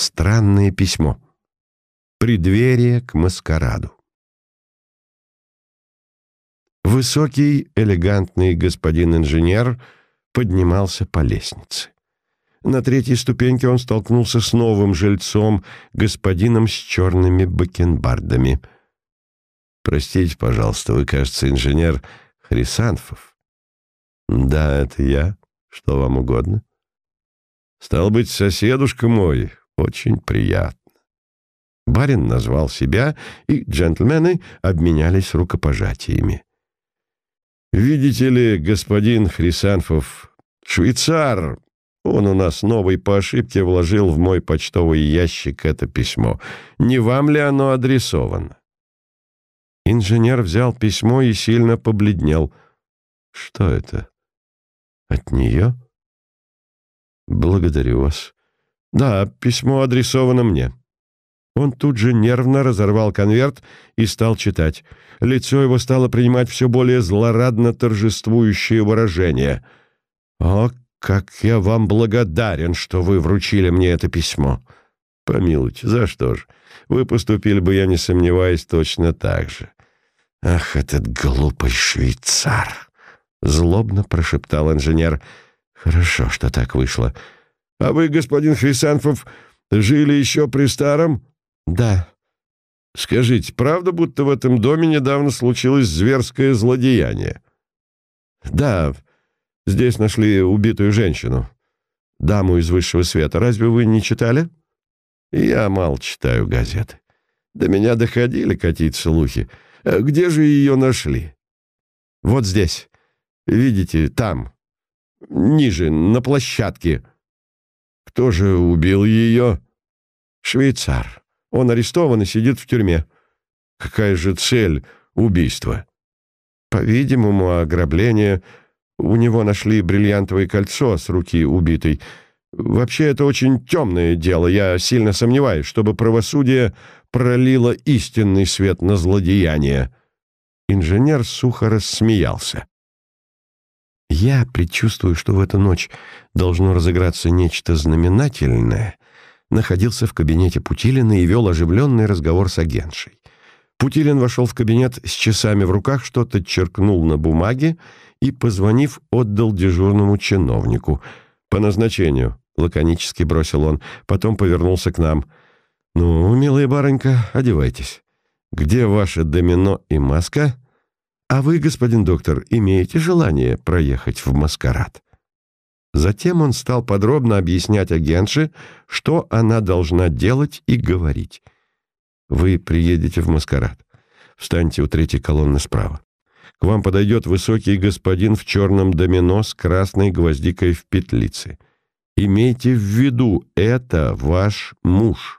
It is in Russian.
Странное письмо. Преддверие к маскараду. Высокий, элегантный господин-инженер поднимался по лестнице. На третьей ступеньке он столкнулся с новым жильцом, господином с черными бакенбардами. «Простите, пожалуйста, вы, кажется, инженер Хрисанфов?» «Да, это я. Что вам угодно?» «Стал быть, соседушка мой. Очень приятно». Барин назвал себя, и джентльмены обменялись рукопожатиями. «Видите ли, господин Хрисанфов, швейцар, он у нас новый по ошибке вложил в мой почтовый ящик это письмо. Не вам ли оно адресовано?» Инженер взял письмо и сильно побледнел. «Что это? От нее?» «Благодарю вас. Да, письмо адресовано мне». Он тут же нервно разорвал конверт и стал читать. Лицо его стало принимать все более злорадно торжествующее выражение. «О, как я вам благодарен, что вы вручили мне это письмо!» «Помилуйте, за что же? Вы поступили бы, я не сомневаюсь, точно так же». «Ах, этот глупый швейцар!» — злобно прошептал инженер. «Хорошо, что так вышло. А вы, господин Хрисанфов, жили еще при старом?» «Да». «Скажите, правда, будто в этом доме недавно случилось зверское злодеяние?» «Да, здесь нашли убитую женщину, даму из высшего света. Разве вы не читали?» «Я мало читаю газеты. До меня доходили какие-то слухи. Э, где же ее нашли?» «Вот здесь. Видите, там. Ниже, на площадке». «Кто же убил ее?» «Швейцар». Он арестован и сидит в тюрьме. Какая же цель убийства? По-видимому, ограбление. У него нашли бриллиантовое кольцо с руки убитой. Вообще, это очень темное дело. Я сильно сомневаюсь, чтобы правосудие пролило истинный свет на злодеяние. Инженер сухо рассмеялся. Я предчувствую, что в эту ночь должно разыграться нечто знаменательное, находился в кабинете Путилина и вел оживленный разговор с агентшей. Путилин вошел в кабинет с часами в руках, что-то черкнул на бумаге и, позвонив, отдал дежурному чиновнику. «По назначению», — лаконически бросил он, потом повернулся к нам. «Ну, милая барынька, одевайтесь. Где ваше домино и маска? А вы, господин доктор, имеете желание проехать в маскарад?» Затем он стал подробно объяснять агентше, что она должна делать и говорить. «Вы приедете в маскарад. Встаньте у третьей колонны справа. К вам подойдет высокий господин в черном домино с красной гвоздикой в петлице. Имейте в виду, это ваш муж».